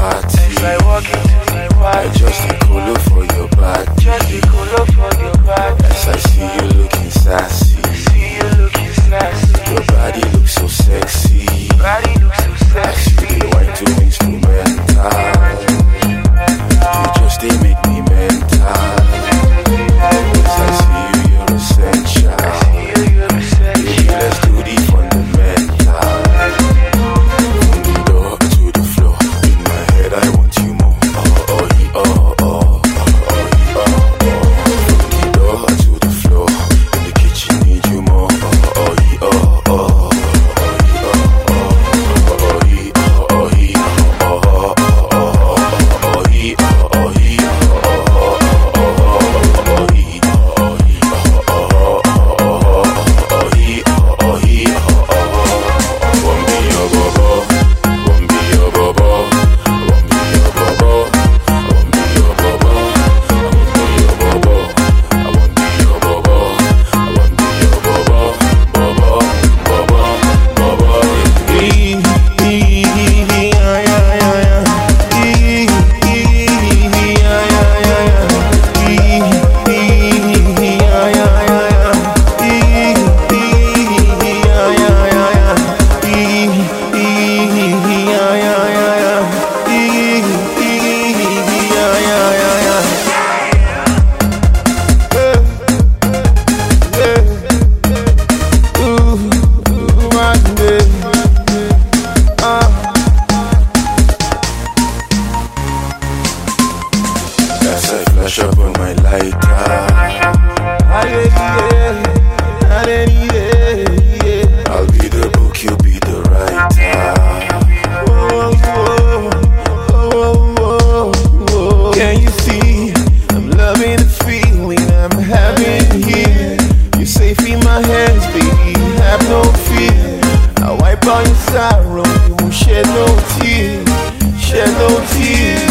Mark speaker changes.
Speaker 1: What? Flash up on my lighter. I'll be the book, you be the writer. Can you see? I'm loving the feeling I'm having here. You're safe in my hands, baby. Have no fear. I wipe all your sorrow. You won't shed no tears. Shed no tears.